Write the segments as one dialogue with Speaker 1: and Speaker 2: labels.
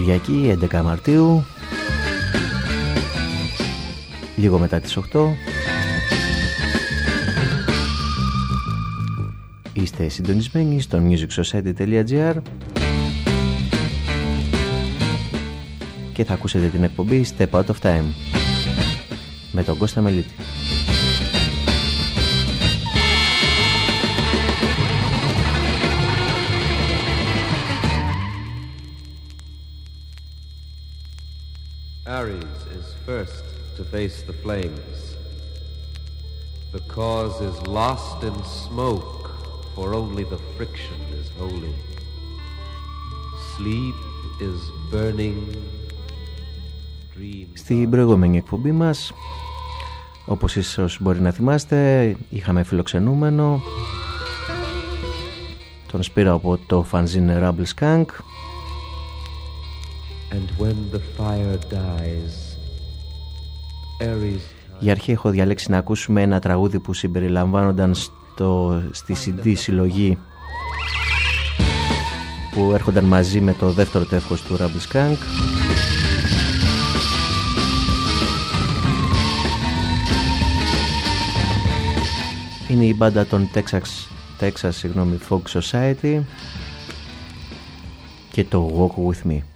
Speaker 1: Κυριακή 11 Μαρτίου. Λίγο μετά τις 8 Είστε συντονισμένοι στο musicsociety.gr και θα ακούσετε την εκπομπή Step Out of Time με τον Κώστα Μελίτη.
Speaker 2: Ares is first to face the flames. The cause is lost in smoke, for only the friction is holy. Sleep is burning. Dream
Speaker 1: Στην προηγούμενη εκπομπή μας, όπως ίσως μπορεί να θυμάστε, είχαμε φιλοξενούμενο τον Σπύρο από το fanzine Rumble Skunk Για αρχή έχω διαλέξει να ακούσουμε ένα τραγούδι που συμπεριλαμβάνονταν στο, στη CD συλλογή που έρχονταν μαζί με το δεύτερο τεύχος του Rumble Skunk Είναι η μπάντα των Texas, Texas συγγνώμη, Folk Society και το Walk With Me.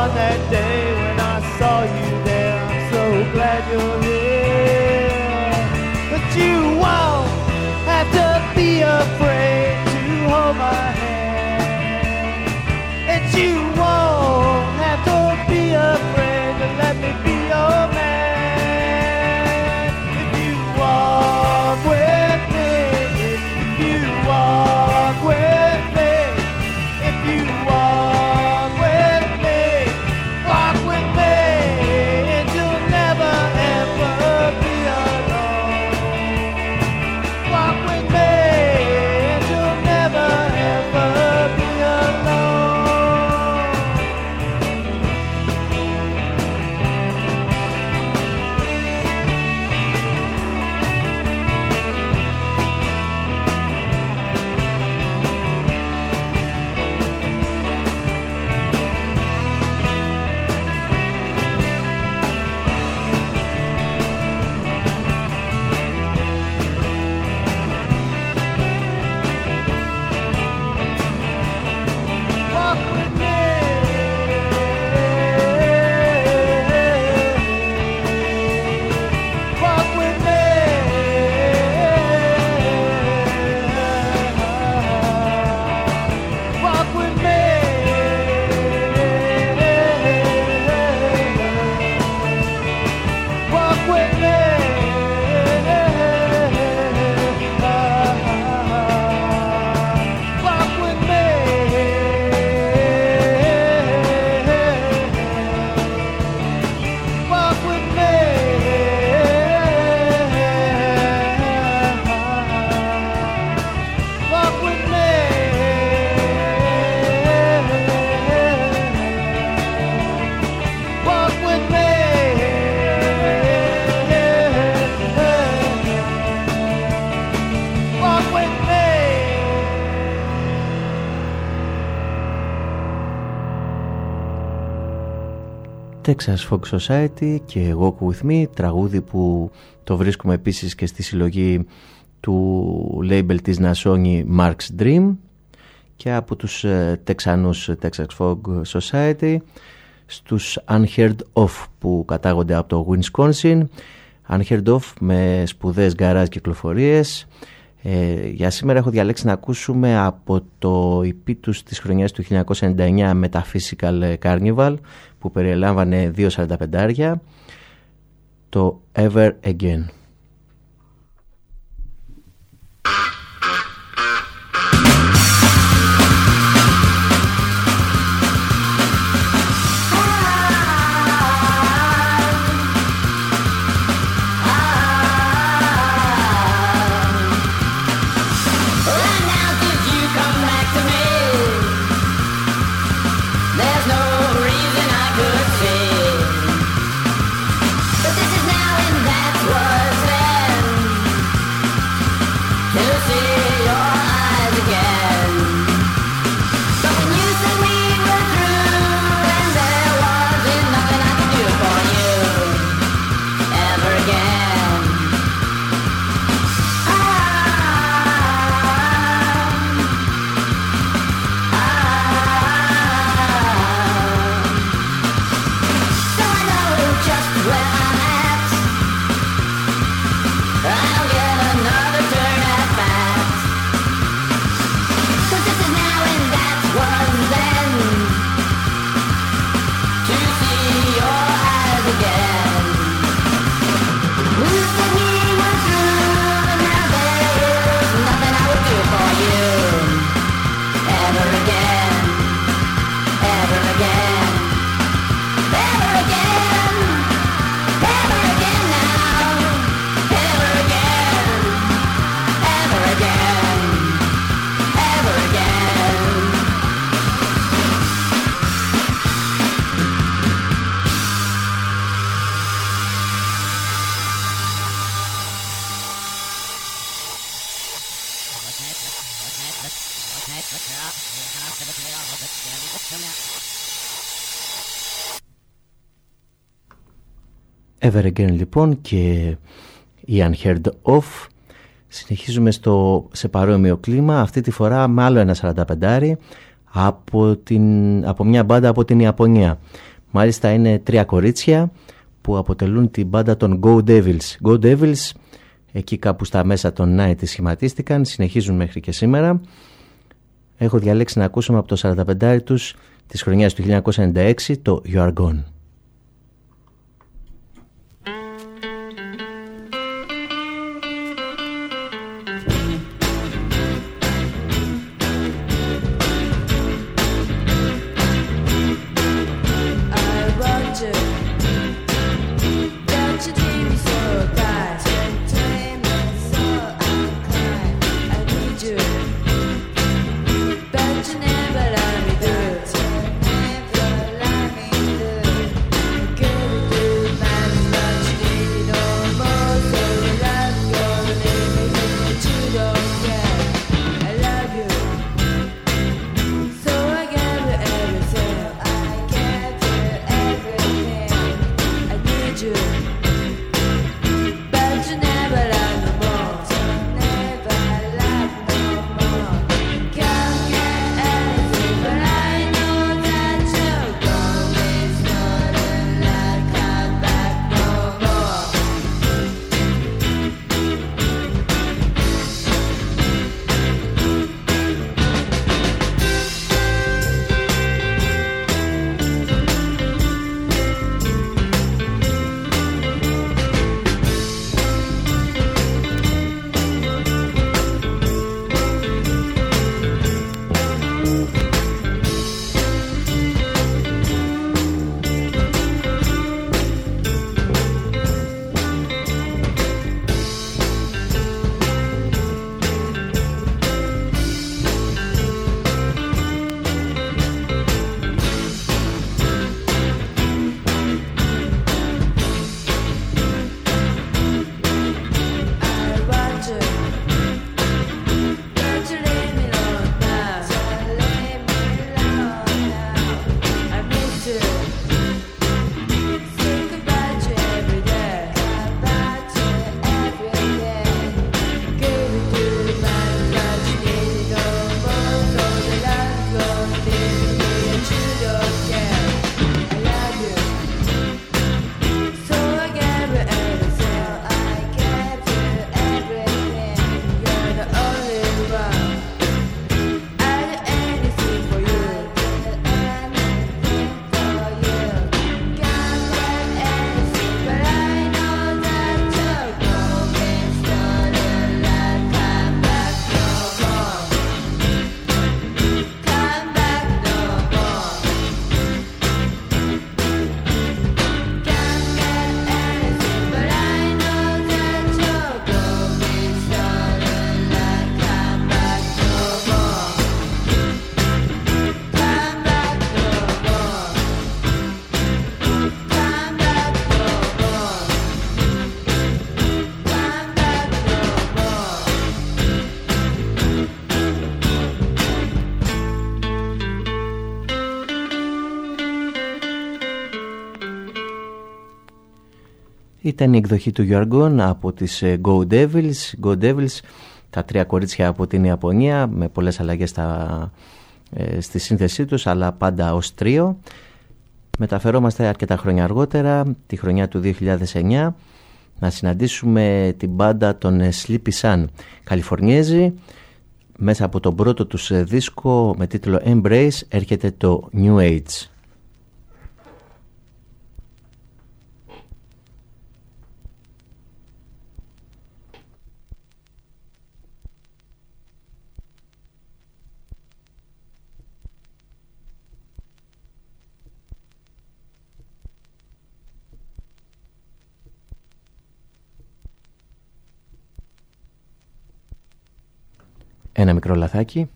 Speaker 3: On that day
Speaker 4: Texas Folk Society και Walk With Me, τραγούδι που το βρίσκουμε επίσης και στη συλλογή του label της Nasoni Mark's Dream και από τους ε, Τεξανούς Texas Folk Society στους Unheard Of που κατάγονται από το Wisconsin. Unheard Of με σπουδές γκαράζ κυκλοφορίες. Ε, για σήμερα έχω διαλέξει να ακούσουμε από το EP τους της χρονιάς του 1999 Metaphysical Carnival που περιελάμβανε 2.45 το Ever Again. Ah! Ever Again λοιπόν και η Unheard Of. Συνεχίζουμε στο, σε παρόμοιο κλίμα αυτή τη φορά με άλλο ένα 45 από, την, από μια μπάντα από την Ιαπωνία. Μάλιστα είναι τρία κορίτσια που αποτελούν την μπάντα των Go Devils. Go Devils εκεί κάπου στα μέσα των Night σχηματίστηκαν συνεχίζουν μέχρι και σήμερα. Έχω διαλέξει να ακούσουμε από το 45 τους της χρονιάς του 1996 το You Are Gone
Speaker 1: ήταν η εκδοχή του Γιώργων από τις ε, Go Devils. Go Devils, τα τρία κορίτσια από την Ιαπωνία με πολλές αλλαγές στα, ε, στη σύνθεσή τους αλλά πάντα ως τρίο. Μεταφερόμαστε αρκετά χρόνια αργότερα, τη χρονιά του 2009, να συναντήσουμε την μπάντα των Sleepy Sun, Καλιφορνιέζοι. Μέσα από τον πρώτο τους δίσκο με τίτλο Embrace έρχεται το New Age. Ένα μικρό λαθάκι.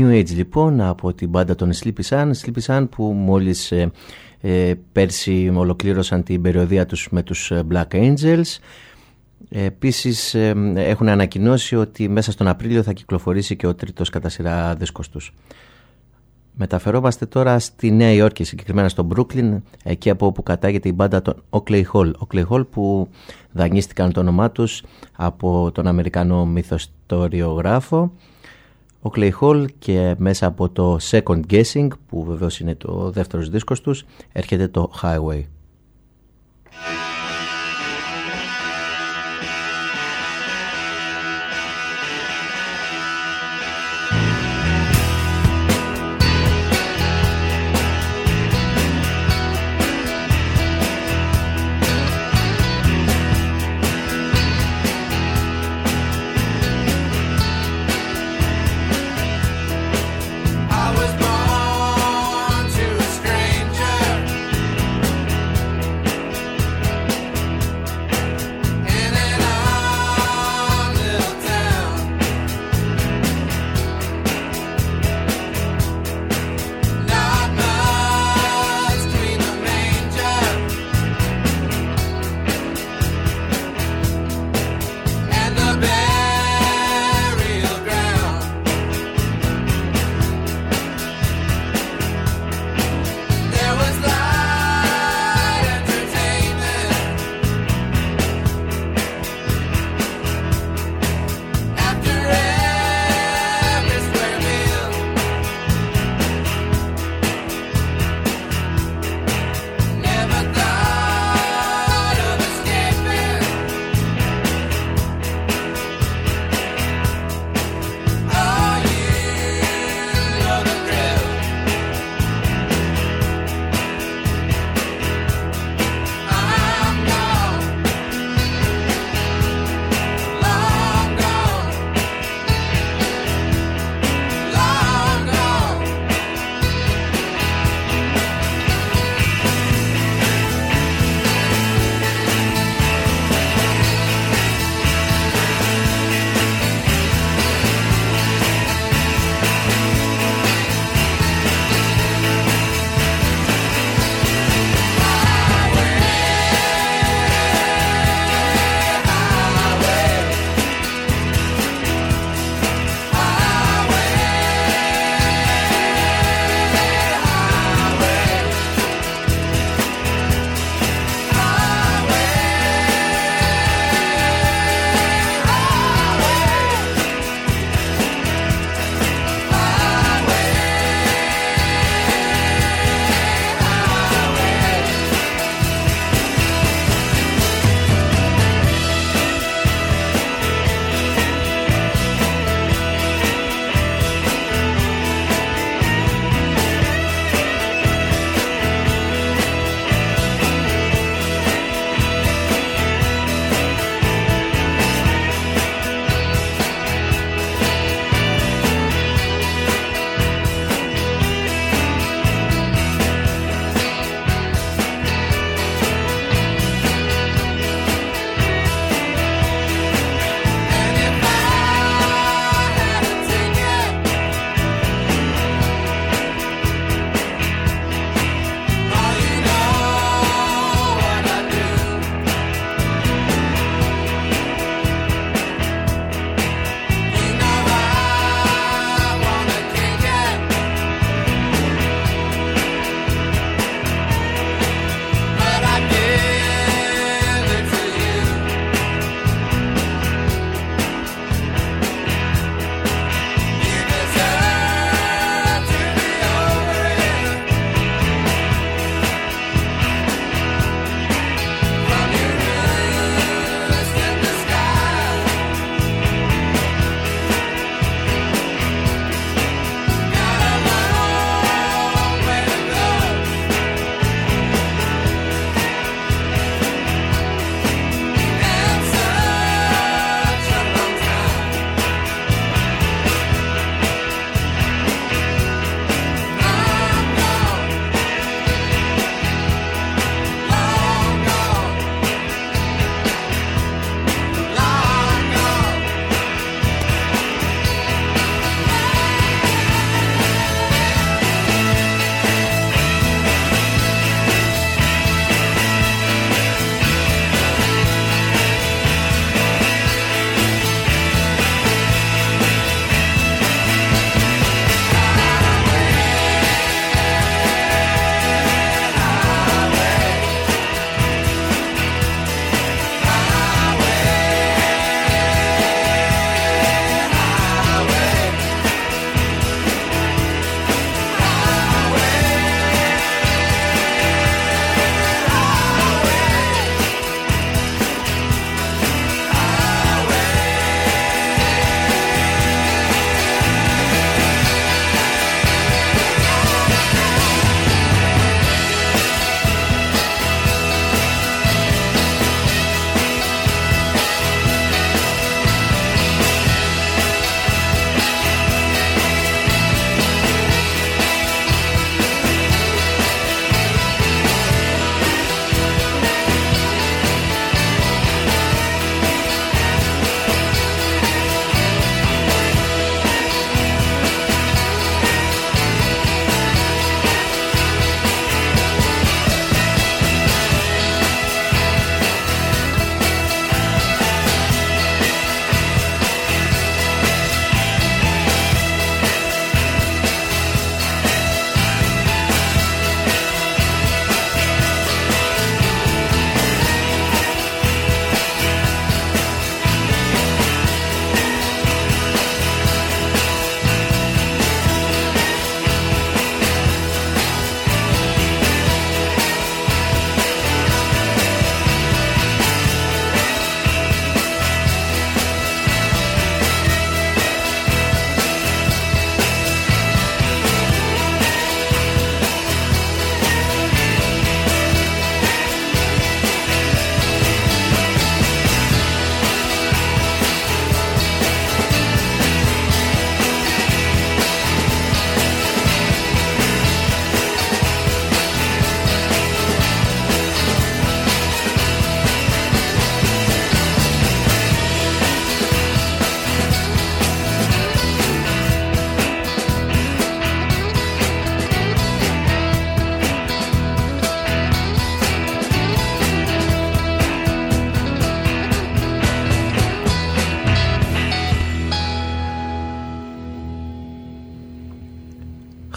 Speaker 1: New Age λοιπόν από την μπάντα των Sleepy Sun, Sleepy Sun που μόλις ε, ε, πέρσι ολοκλήρωσαν την περιοδία τους με τους Black Angels Επίσης έχουν ανακοινώσει ότι μέσα στον Απρίλιο θα κυκλοφορήσει και ο τρίτος κατά σειρά δίσκος τους. Μεταφερόμαστε τώρα στη Νέα Υόρκη, συγκεκριμένα στο Brooklyn, εκεί από όπου κατάγεται η μπάντα των Oakley Hall. Oakley Hall που δανείστηκαν το όνομά τους από τον Αμερικανό μυθοστοριογράφο Oakley Hall και μέσα από το Second Guessing που βεβαίως είναι το δεύτερος δίσκος τους έρχεται το Highway.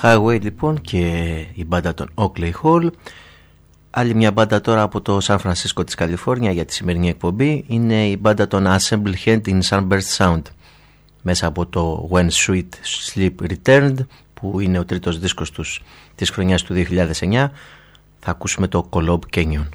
Speaker 1: Highway λοιπόν και η μπάντα των Oakley Hall Άλλη μια μπάντα τώρα από το Σαν Φρανσίσκο της Καλιφόρνια για τη σημερινή εκπομπή είναι η μπάντα των Assemble Hand in Sunburst Sound μέσα από το When Sweet Sleep Returned που είναι ο τρίτος δίσκος τους της χρονιάς του 2009 θα ακούσουμε το Colob Canyon.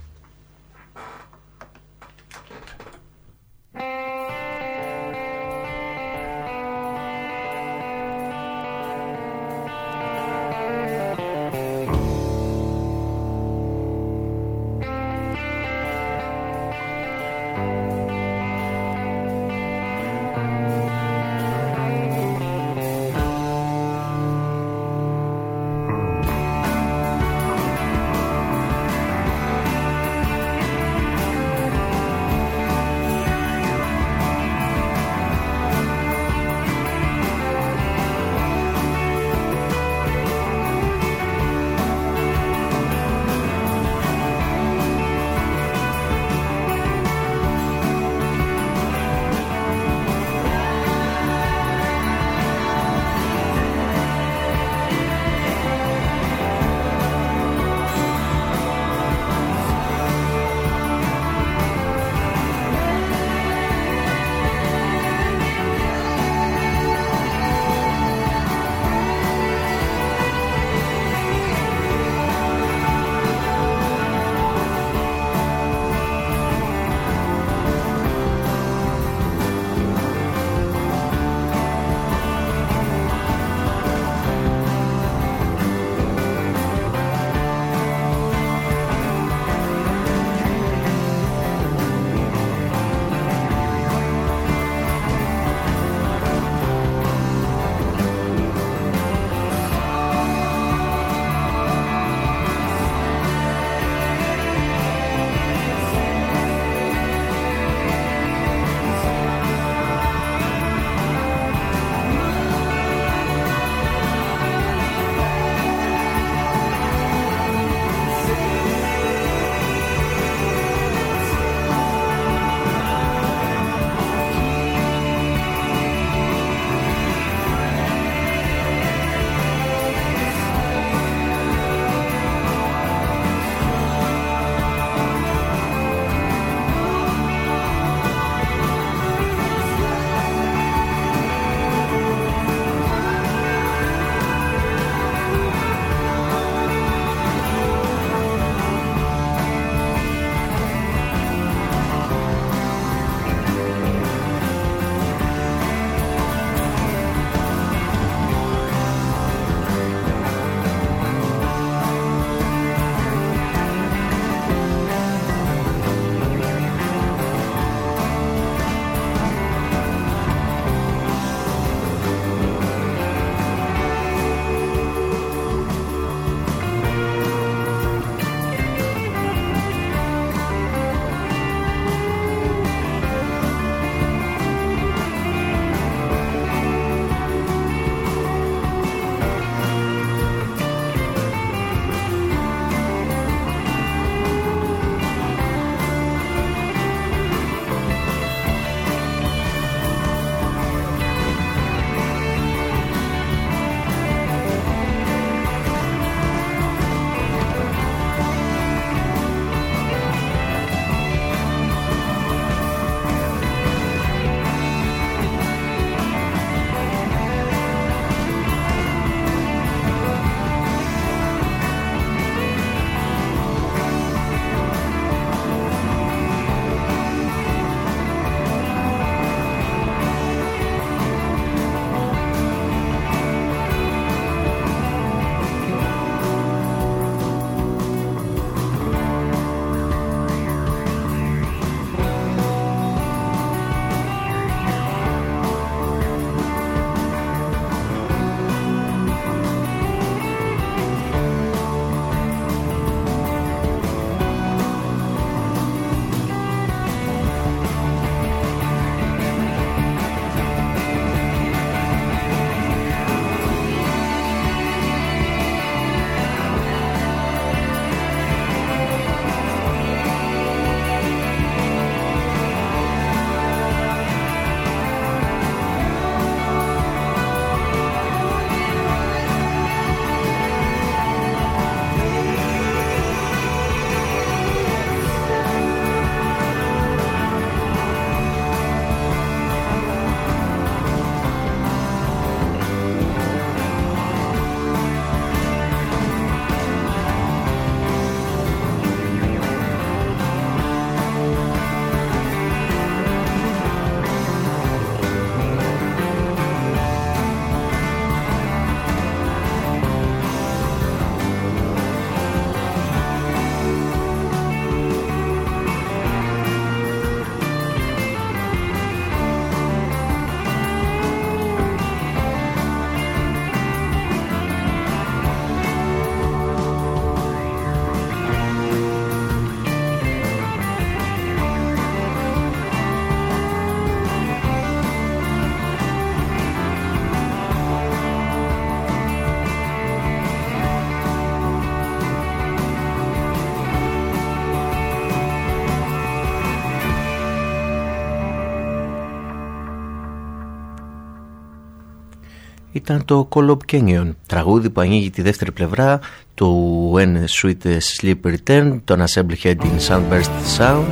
Speaker 1: Ήταν το Call of Canyon, τραγούδι που ανοίγει τη δεύτερη πλευρά του When Sweet Sleep Return, τον Assembly Head in Sunburst Sound.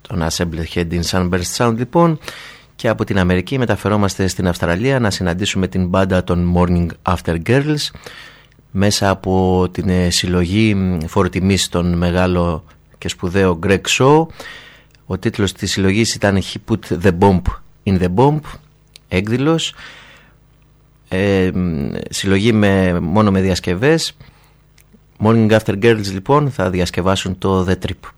Speaker 1: Τον Assembly Head in Sunburst Sound λοιπόν. Και από την Αμερική μεταφερόμαστε στην Αυστραλία να συναντήσουμε την μπάντα των Morning After Girls μέσα από την ε, συλλογή φοροτιμής των μεγάλο και σπουδαίο Greg Shaw. Ο τίτλος της συλλογής ήταν He Put the Bomb in the Bomb έκδηλος ε, συλλογή με, μόνο με διασκευές. Morning After Girls λοιπόν θα διασκευάσουν το The Trip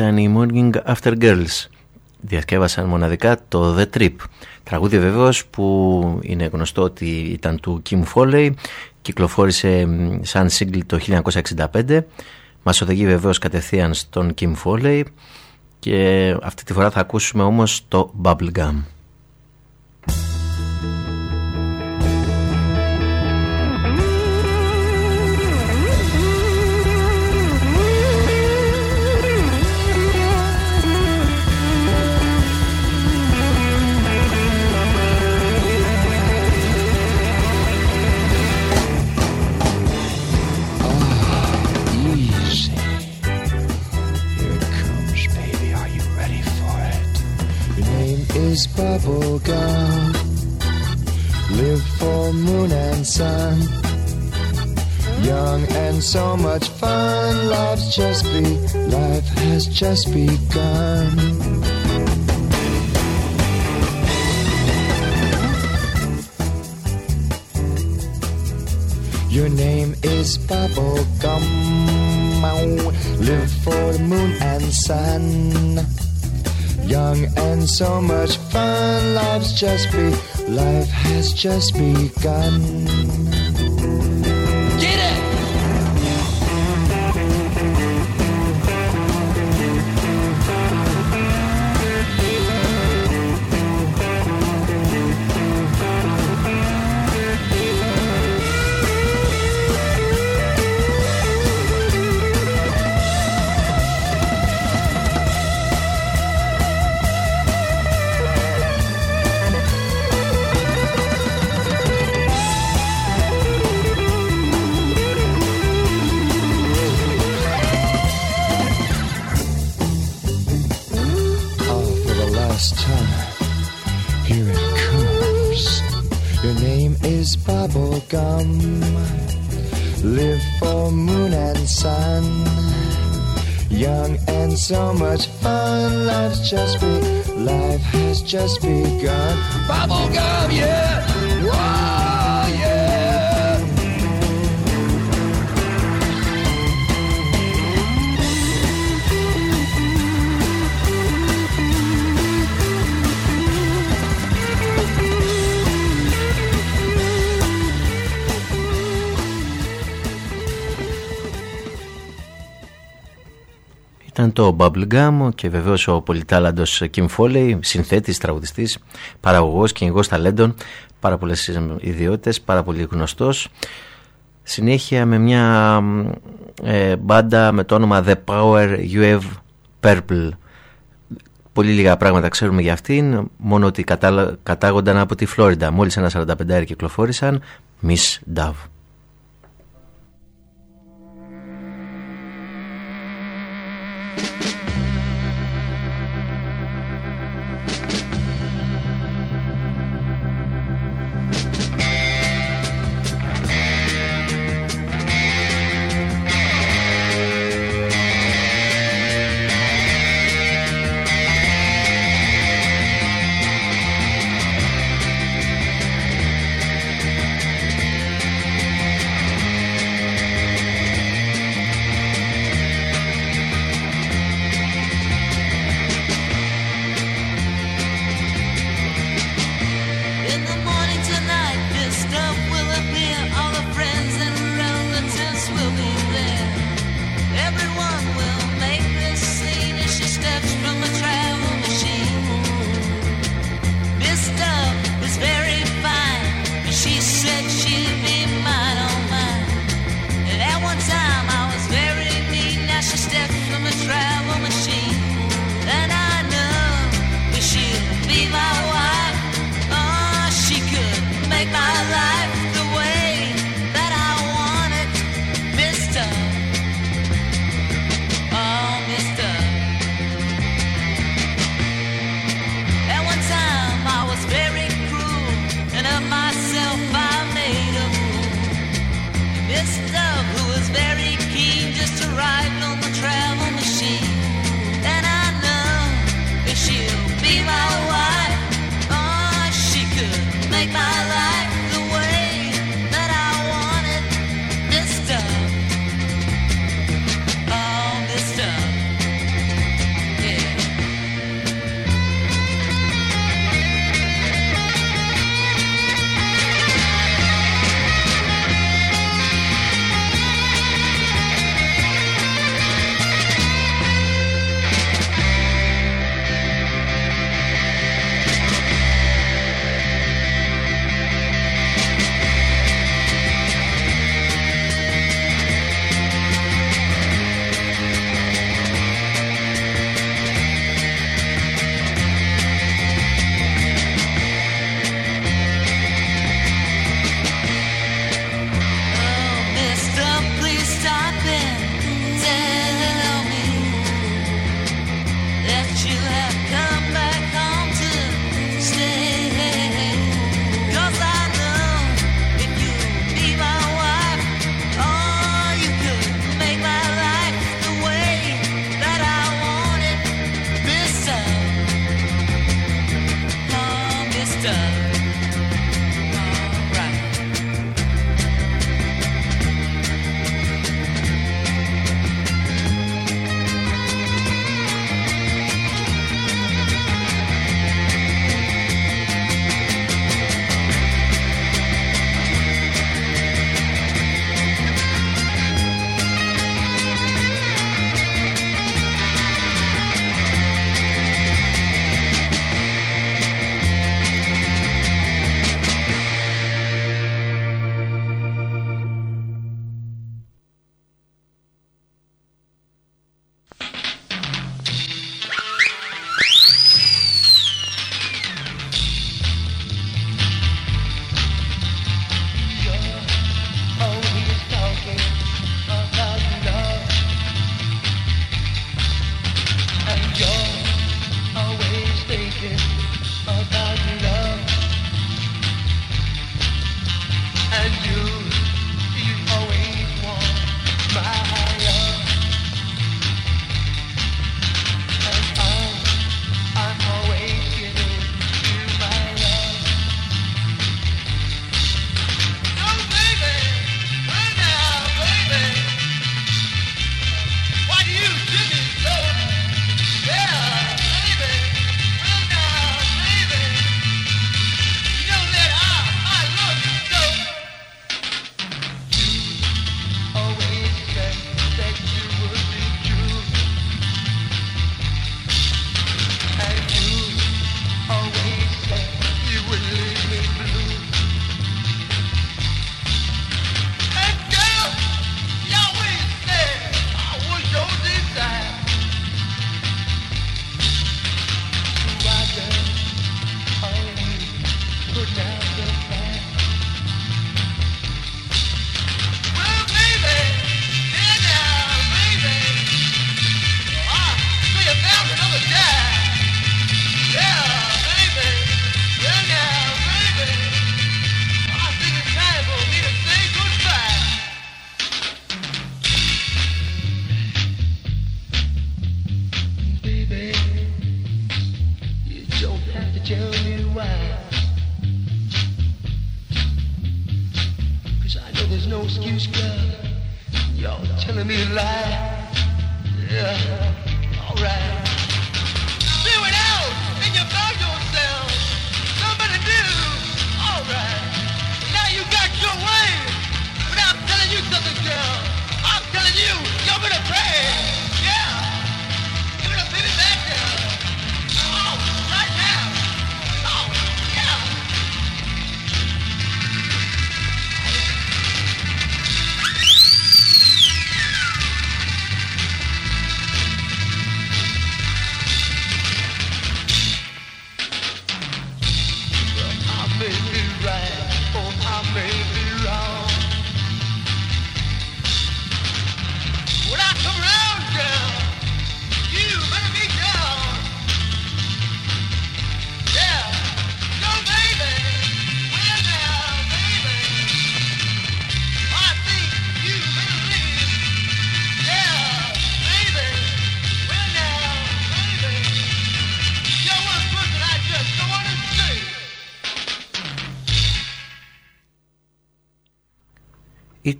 Speaker 5: ήταν οι Morning After Girls. Διασκεύασαν μοναδικά το The Trip. Τραγούδι βεβαίως που είναι γνωστό ότι ήταν του Kim Foley. Κυκλοφόρησε σαν single το 1965. Μας οδηγεί βεβαίως κατευθείαν στον Kim Foley. Και αυτή τη φορά θα ακούσουμε όμως το Bubblegum. Is bubble gum. Live for moon and sun. Young and so much fun. Life's just be, life has just begun. Your name is bubble gum. Live for the moon and sun young and so much fun. Life's just be, life has just begun. So much fun. Life's just be, life has just begun. Bubblegum, yeah. Whoa, Ήταν το Bubblegum και βεβαίως ο πολυτάλαντος Kim Foley, συνθέτης, τραγουδιστής, παραγωγός, κυνηγός ταλέντων, πάρα πολλές ιδιότητες, πάρα πολύ γνωστός. Συνέχεια με μια ε, μπάντα με το όνομα The Power You Have Purple. Πολύ λίγα πράγματα ξέρουμε για αυτήν, μόνο ότι κατάγονταν από τη Φλόριντα. Μόλις ένα 45 κυκλοφόρησαν, Miss Dove.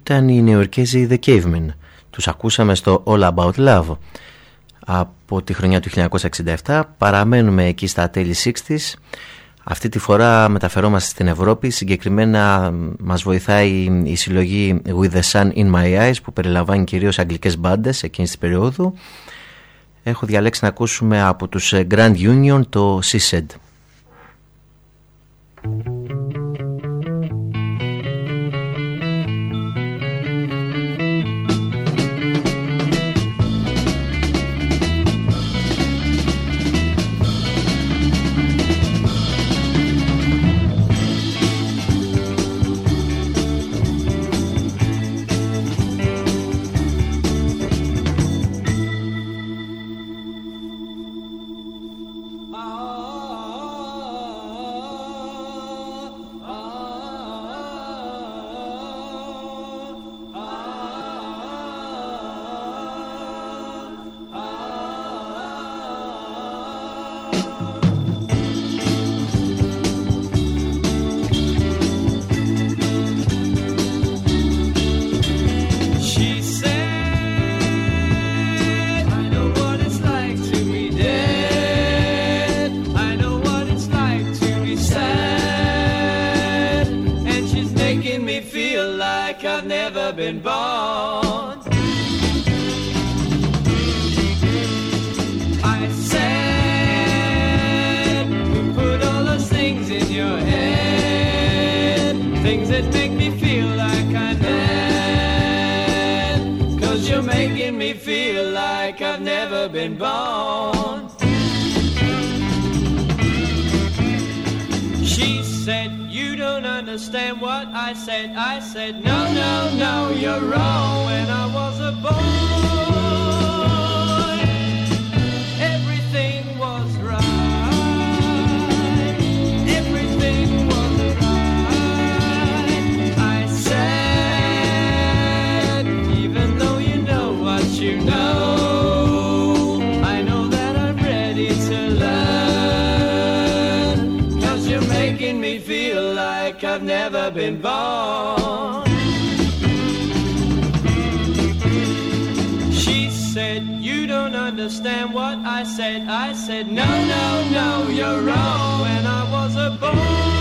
Speaker 3: Ήταν οι νεοερκέζοι The Cavemen. Τους ακούσαμε στο All About Love από τη χρονιά του 1967. Παραμένουμε εκεί στα τέλη 60's. Αυτή τη φορά μεταφερόμαστε στην Ευρώπη. Συγκεκριμένα μας βοηθάει η συλλογή With the Sun in My Eyes που περιλαμβάνει κυρίως αγγλικές μπάντες εκείνης της περίοδου. Έχω διαλέξει να ακούσουμε από τους Grand Union το Seashed. Been born. She said, You don't understand what I said. I said, No, no, no, you're wrong. When I was a boy,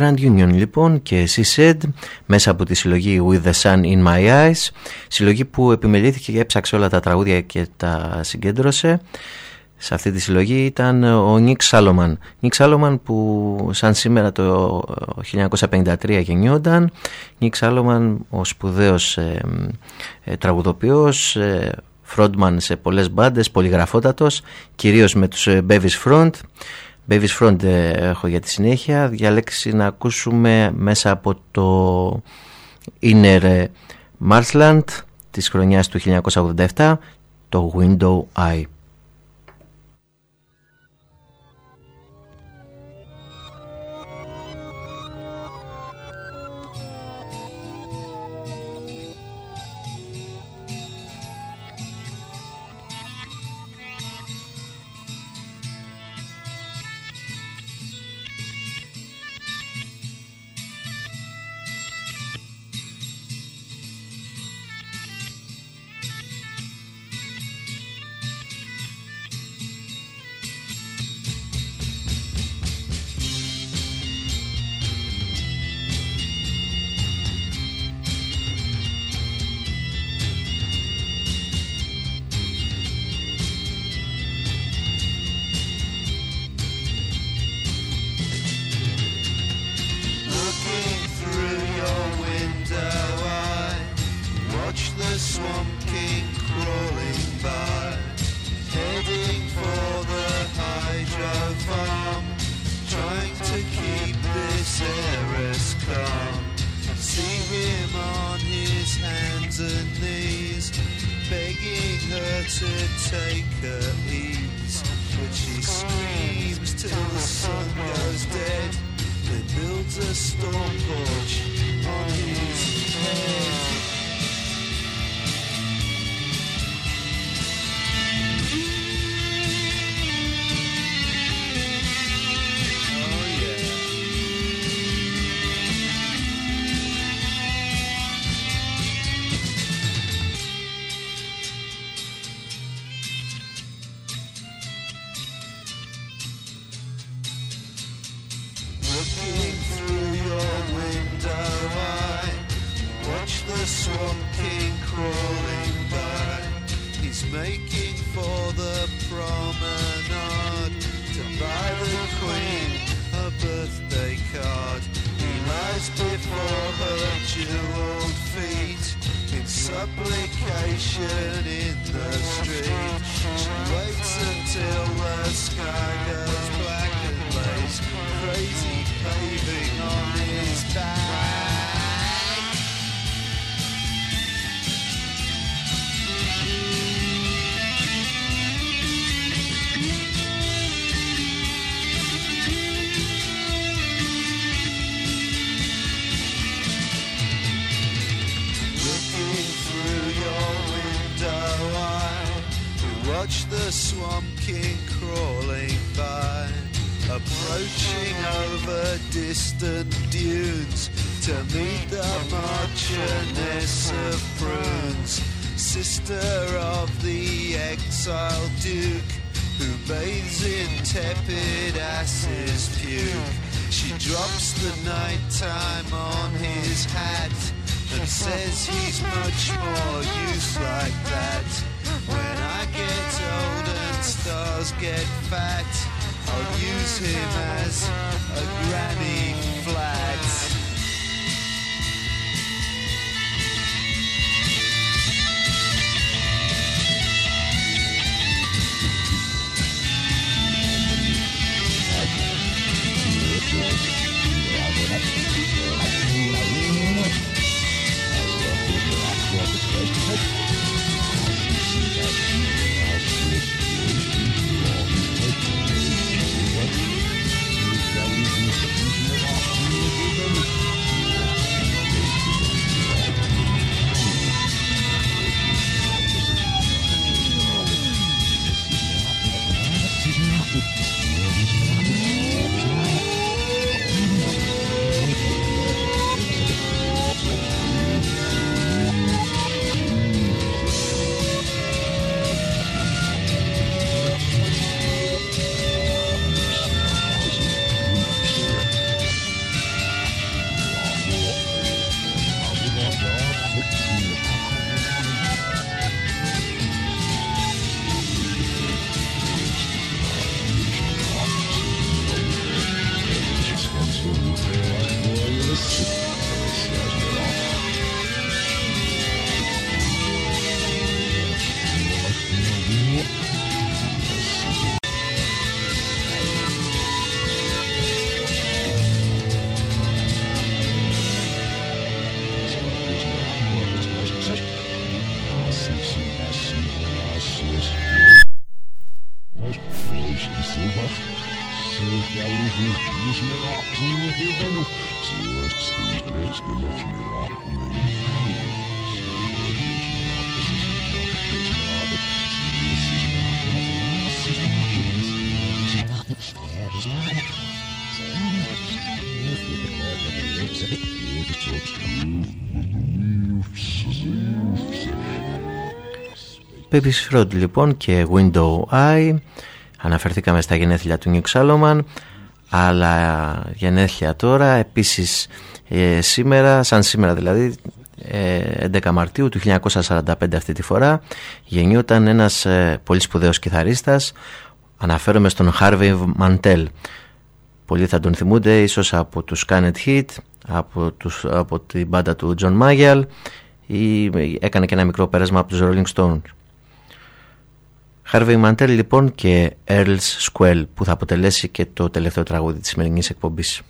Speaker 1: Grand Union λοιπόν και She Said μέσα από τη συλλογή With the Sun in My Eyes συλλογή που επιμελήθηκε και έψαξε όλα τα τραγούδια και τα συγκέντρωσε. Σε αυτή τη συλλογή ήταν ο Νίκ Σάλομαν. Νίκ Σάλομαν που σαν σήμερα το 1953 γεννιόταν. Νίκ Σάλομαν ο σπουδαίος ε, ε, τραγουδοποιός ε, frontman σε πολλές μπάντες, πολυγραφότατος κυρίως με τους ε, Bevis Front Baby's Front ε, έχω για τη συνέχεια διαλέξει να ακούσουμε μέσα από το Inner Marsland της χρονιάς του 1987 το Window Eye.
Speaker 6: anything. Tepid ass's puke. She drops the nighttime on his hat and says he's much more use like that. When I get old and start
Speaker 7: does get fat, I'll use him as a granny
Speaker 1: Baby Fraud λοιπόν και Window Eye. Αναφερθήκαμε στα γενέθλια του Νιουκ Σάλομαν αλλά γενέθλια τώρα επίσης ε, σήμερα, σαν σήμερα δηλαδή 11 ε, Μαρτίου του 1945 αυτή τη φορά γεννιόταν ένας ε, πολύ σπουδαίος κιθαρίστας. Αναφέρομαι στον Harvey Mantel. Πολλοί θα τον θυμούνται ίσως από τους Canet Hit από, τους, από την μπάντα του John Mayall ή έκανε και ένα μικρό πέρασμα από τους Rolling Stones Harvey Mantel λοιπόν και Earl's Squell που θα αποτελέσει και το τελευταίο τραγούδι της σημερινής εκπομπής.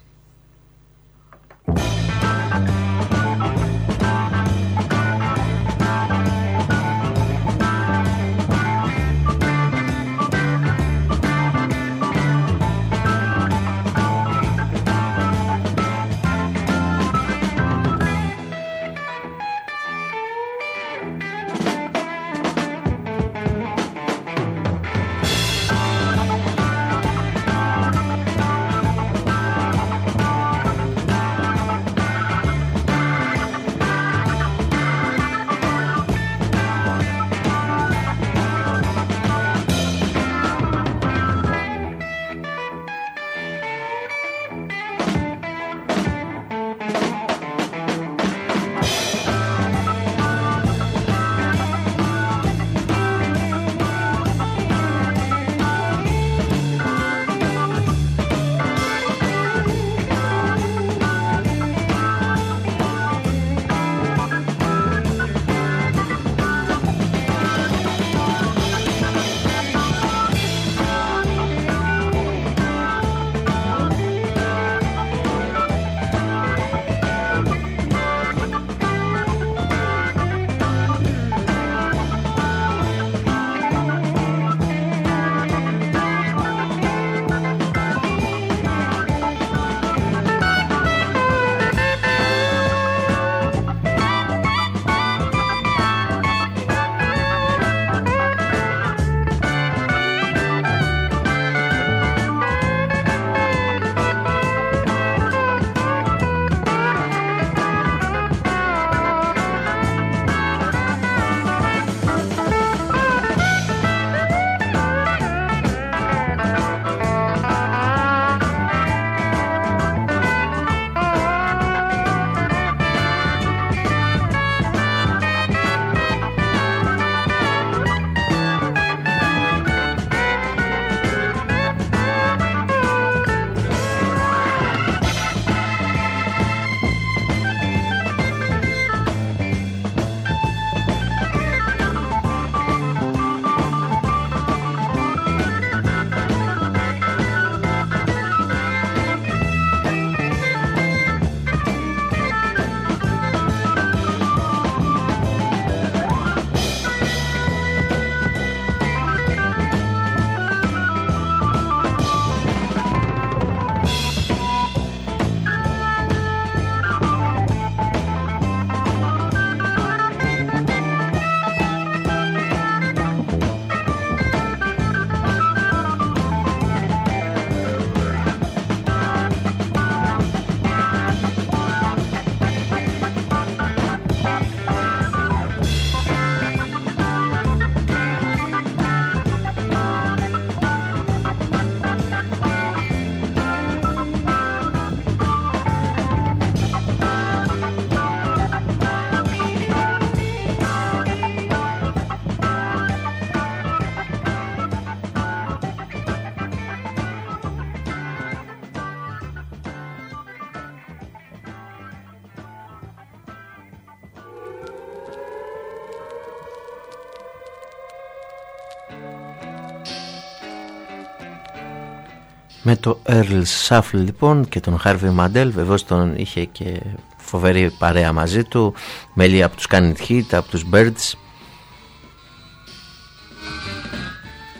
Speaker 2: Το Earl Shuffle λοιπόν και τον Harvey Mandel. Βεβαίως τον είχε και φοβερή παρέα μαζί του. Μέλη από τους Can It Hit, από τους Birds.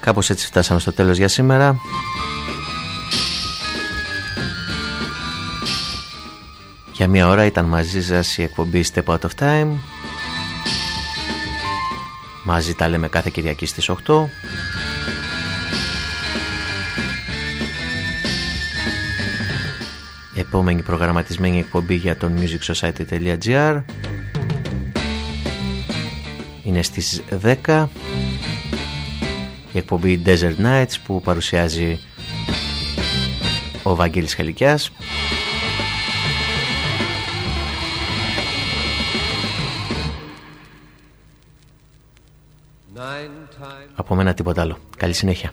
Speaker 2: Κάπως έτσι φτάσαμε στο τέλος για σήμερα. Για μία ώρα ήταν μαζί σας η εκπομπή Step Out of Time. Μαζί τα λέμε κάθε Κυριακή στις 8 Επόμενη προγραμματισμένη εκπομπή για τον musicsociety.gr Είναι στις 10 η εκπομπή Desert Nights που παρουσιάζει ο Βαγγέλης Χαλικιάς Από μένα τίποτα άλλο. Καλή συνέχεια.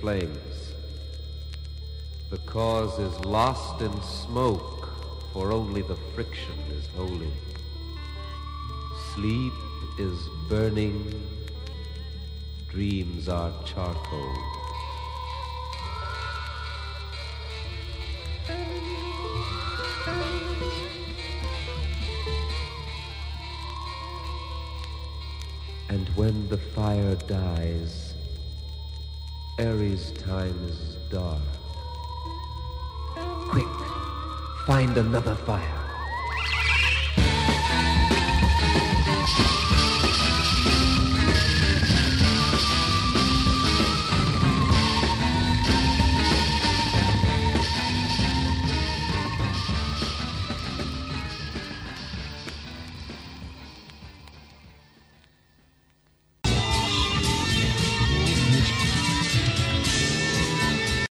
Speaker 2: Flames. The cause is lost in smoke, for only the friction is holy. Sleep is burning, dreams are charcoal. And when the fire dies, Ares' time is dark. Quick, find another fire.